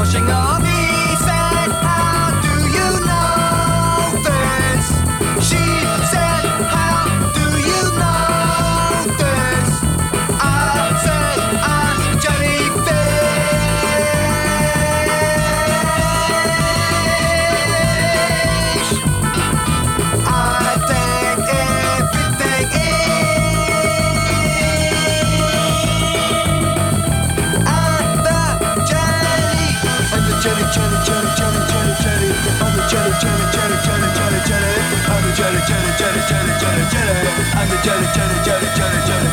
washing off. He said, How do you know this? She I'm the jelly, jelly, jelly, jelly, jelly, jelly. I'm the jelly, jelly, jelly, jelly, jelly, jelly. I'm the jelly, jelly, jelly, jelly, jelly,